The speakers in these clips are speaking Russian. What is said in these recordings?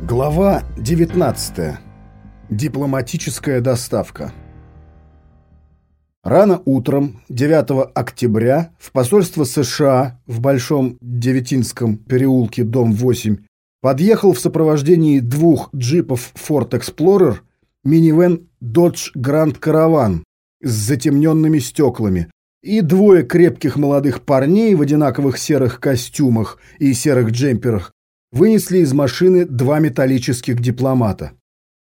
Глава 19. Дипломатическая доставка. Рано утром 9 октября в посольство США в Большом Девятинском переулке, дом 8, подъехал в сопровождении двух джипов Ford Explorer минивэн Dodge Grand Caravan с затемненными стеклами и двое крепких молодых парней в одинаковых серых костюмах и серых джемперах вынесли из машины два металлических дипломата.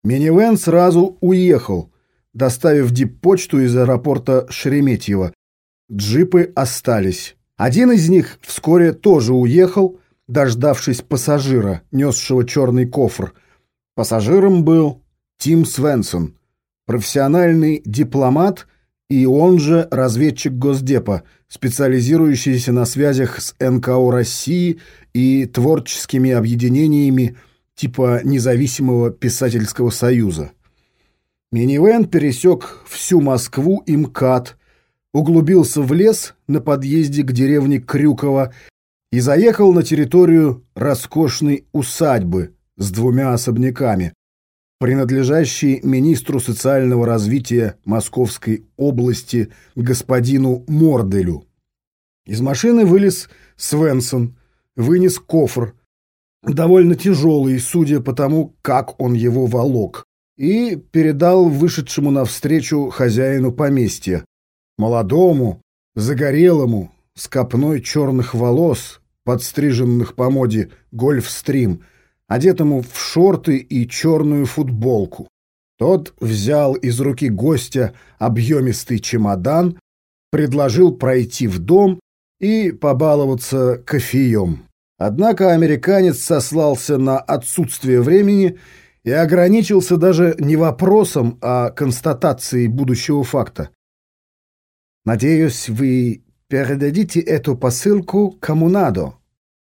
Минивэн сразу уехал, доставив диппочту из аэропорта Шереметьево. Джипы остались. Один из них вскоре тоже уехал, дождавшись пассажира, несшего черный кофр. Пассажиром был Тим Свенсон, профессиональный дипломат и он же разведчик Госдепа, специализирующийся на связях с НКО России и творческими объединениями типа Независимого писательского союза. Минивэн пересек всю Москву и МКАД, углубился в лес на подъезде к деревне Крюково и заехал на территорию роскошной усадьбы с двумя особняками, принадлежащей министру социального развития Московской области господину Морделю. Из машины вылез Свенсон, вынес кофр, довольно тяжелый, судя по тому, как он его волок, и передал вышедшему навстречу хозяину поместья, молодому, загорелому, с копной черных волос, подстриженных по моде гольфстрим, одетому в шорты и черную футболку. Тот взял из руки гостя объемистый чемодан, предложил пройти в дом и побаловаться кофеем. Однако американец сослался на отсутствие времени и ограничился даже не вопросом, а констатацией будущего факта. «Надеюсь, вы передадите эту посылку кому надо?»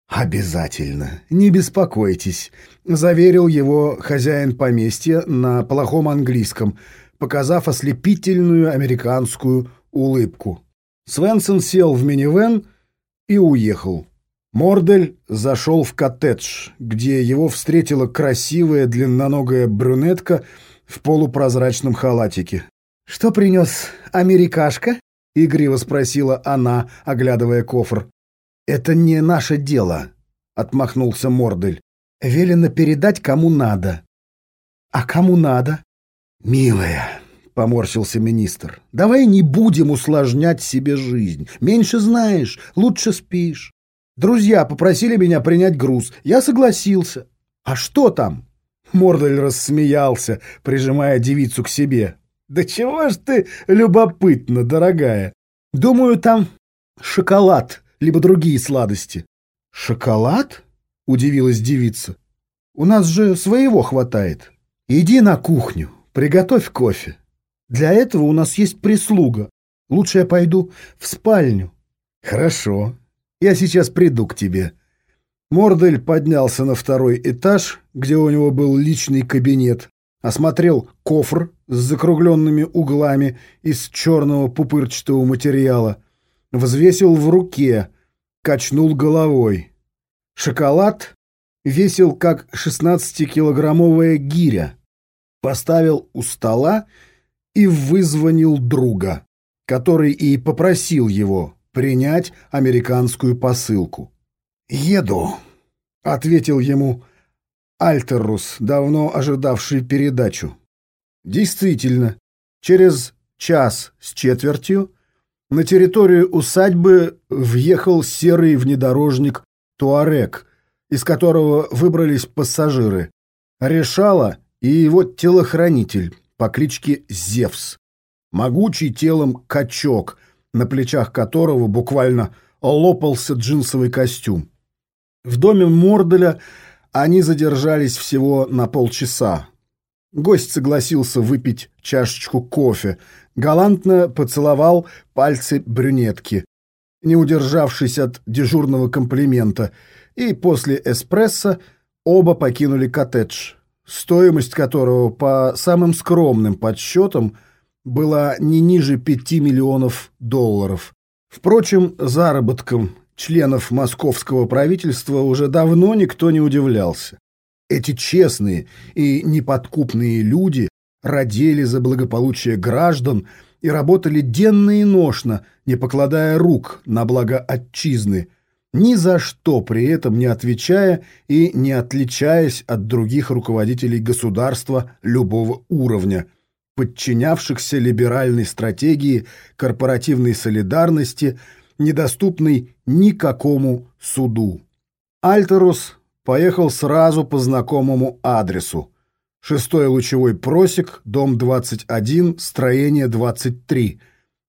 «Обязательно, не беспокойтесь», — заверил его хозяин поместья на плохом английском, показав ослепительную американскую улыбку. Свенсон сел в минивэн и уехал. Мордель зашел в коттедж, где его встретила красивая длинноногая брюнетка в полупрозрачном халатике. «Что принес америкашка?» — игриво спросила она, оглядывая кофр. «Это не наше дело», — отмахнулся Мордель. «Велено передать, кому надо». «А кому надо?» «Милая», — поморщился министр, — «давай не будем усложнять себе жизнь. Меньше знаешь, лучше спишь. Друзья попросили меня принять груз. Я согласился. А что там? Мордель рассмеялся, прижимая девицу к себе. Да чего ж ты любопытна, дорогая? Думаю, там шоколад, либо другие сладости. Шоколад? Удивилась девица. У нас же своего хватает. Иди на кухню, приготовь кофе. Для этого у нас есть прислуга. Лучше я пойду в спальню. Хорошо, я сейчас приду к тебе». Мордель поднялся на второй этаж, где у него был личный кабинет, осмотрел кофр с закругленными углами из черного пупырчатого материала, взвесил в руке, качнул головой. Шоколад весил как 16-килограммовая гиря. Поставил у стола и вызвонил друга, который и попросил его принять американскую посылку. «Еду», — ответил ему Альтеррус, давно ожидавший передачу. Действительно, через час с четвертью на территорию усадьбы въехал серый внедорожник «Туарек», из которого выбрались пассажиры. Решала и его телохранитель по кличке Зевс. Могучий телом качок — на плечах которого буквально лопался джинсовый костюм. В доме Морделя они задержались всего на полчаса. Гость согласился выпить чашечку кофе, галантно поцеловал пальцы брюнетки, не удержавшись от дежурного комплимента, и после эспрессо оба покинули коттедж, стоимость которого по самым скромным подсчетам – была не ниже 5 миллионов долларов. Впрочем, заработком членов московского правительства уже давно никто не удивлялся. Эти честные и неподкупные люди родили за благополучие граждан и работали денно и ношно, не покладая рук на благо отчизны, ни за что при этом не отвечая и не отличаясь от других руководителей государства любого уровня, подчинявшихся либеральной стратегии корпоративной солидарности, недоступной никакому суду. Альтерус поехал сразу по знакомому адресу. Шестой лучевой просек, дом 21, строение 23,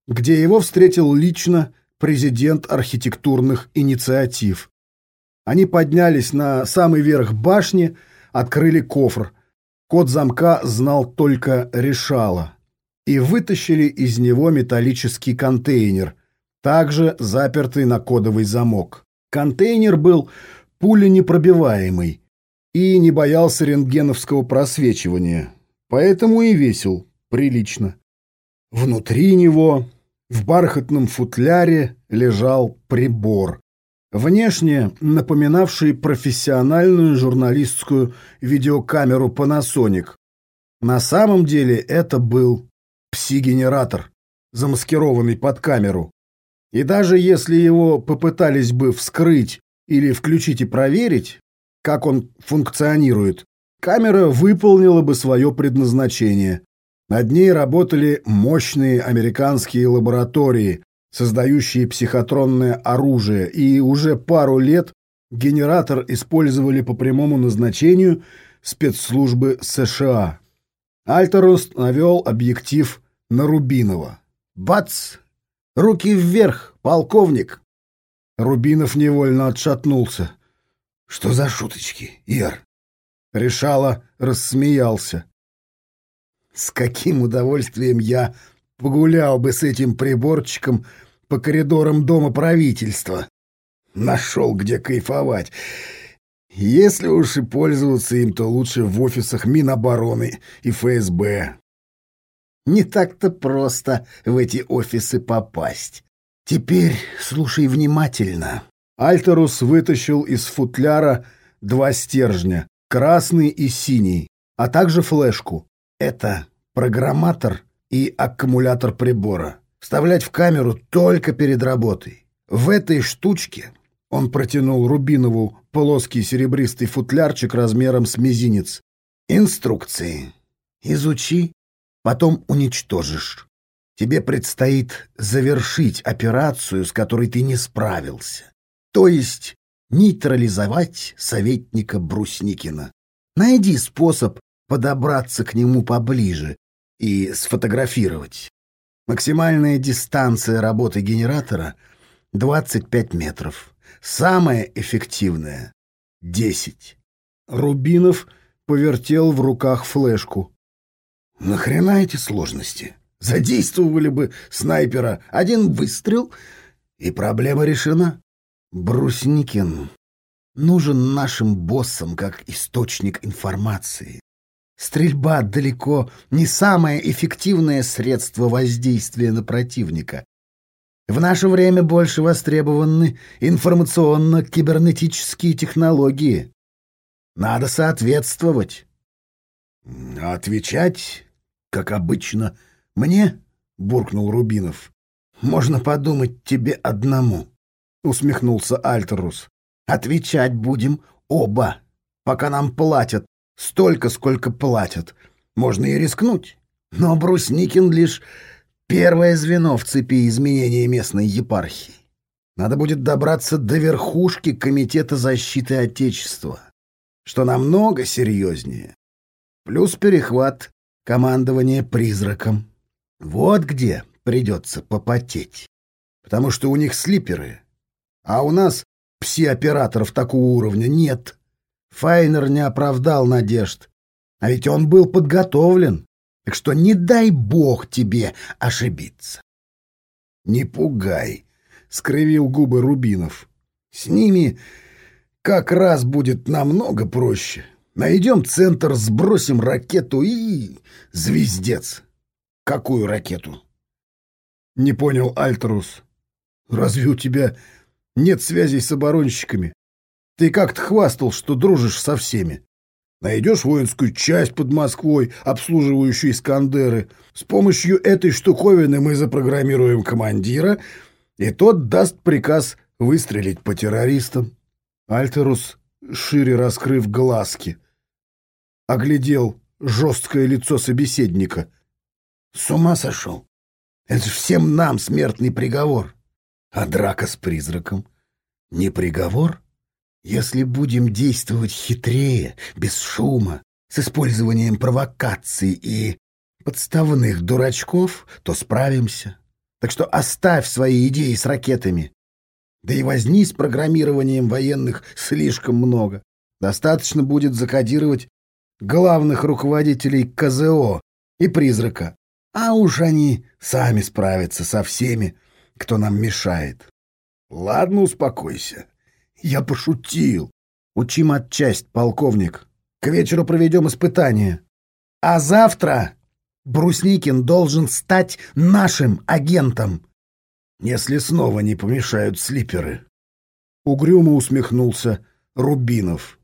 где его встретил лично президент архитектурных инициатив. Они поднялись на самый верх башни, открыли кофр. Код замка знал только решало. И вытащили из него металлический контейнер, также запертый на кодовый замок. Контейнер был пуленепробиваемый и не боялся рентгеновского просвечивания, поэтому и весил прилично. Внутри него, в бархатном футляре, лежал прибор, внешне напоминавший профессиональную журналистскую видеокамеру Panasonic. На самом деле это был пси-генератор, замаскированный под камеру. И даже если его попытались бы вскрыть или включить и проверить, как он функционирует, камера выполнила бы свое предназначение. Над ней работали мощные американские лаборатории, создающие психотронное оружие, и уже пару лет генератор использовали по прямому назначению спецслужбы США. Альтерус навел объектив на Рубинова. «Бац! Руки вверх, полковник!» Рубинов невольно отшатнулся. «Что за шуточки, Ир?» Решала рассмеялся. «С каким удовольствием я погулял бы с этим приборчиком по коридорам Дома правительства. Нашел, где кайфовать. Если уж и пользоваться им, то лучше в офисах Минобороны и ФСБ. Не так-то просто в эти офисы попасть. Теперь слушай внимательно. Альтерус вытащил из футляра два стержня, красный и синий, а также флешку. Это программатор и аккумулятор прибора. Вставлять в камеру только перед работой. В этой штучке он протянул Рубинову плоский серебристый футлярчик размером с мизинец. Инструкции. Изучи, потом уничтожишь. Тебе предстоит завершить операцию, с которой ты не справился. То есть нейтрализовать советника Брусникина. Найди способ подобраться к нему поближе и сфотографировать. Максимальная дистанция работы генератора — 25 метров. Самая эффективная — 10. Рубинов повертел в руках флешку. «Нахрена эти сложности?» Задействовали бы снайпера один выстрел, и проблема решена. Брусникин нужен нашим боссам как источник информации. Стрельба далеко не самое эффективное средство воздействия на противника. В наше время больше востребованы информационно-кибернетические технологии. Надо соответствовать. Отвечать, как обычно, — «Мне?» — буркнул Рубинов. «Можно подумать тебе одному», — усмехнулся Альтерус. «Отвечать будем оба, пока нам платят столько, сколько платят. Можно и рискнуть. Но Брусникин лишь первое звено в цепи изменения местной епархии. Надо будет добраться до верхушки Комитета защиты Отечества, что намного серьезнее. Плюс перехват командования призраком. Вот где придется попотеть. Потому что у них слиперы, а у нас пси-операторов такого уровня нет. Файнер не оправдал надежд. А ведь он был подготовлен. Так что не дай бог тебе ошибиться. Не пугай, — скривил губы Рубинов. С ними как раз будет намного проще. Найдем центр, сбросим ракету и... звездец. «Какую ракету?» Не понял Альтерус. «Разве у тебя нет связей с оборонщиками? Ты как-то хвастал, что дружишь со всеми». Найдешь воинскую часть под Москвой, обслуживающую Искандеры. С помощью этой штуковины мы запрограммируем командира, и тот даст приказ выстрелить по террористам. Альтерус, шире раскрыв глазки, оглядел жесткое лицо собеседника. С ума сошел? Это же всем нам смертный приговор. А драка с призраком? Не приговор? Если будем действовать хитрее, без шума, с использованием провокаций и подставных дурачков, то справимся. Так что оставь свои идеи с ракетами. Да и возни с программированием военных слишком много. Достаточно будет закодировать главных руководителей КЗО и призрака. А уж они сами справятся со всеми, кто нам мешает. Ладно, успокойся. Я пошутил. Учим отчасть, полковник. К вечеру проведем испытание. А завтра Брусникин должен стать нашим агентом. Если снова не помешают слиперы. Угрюмо усмехнулся Рубинов.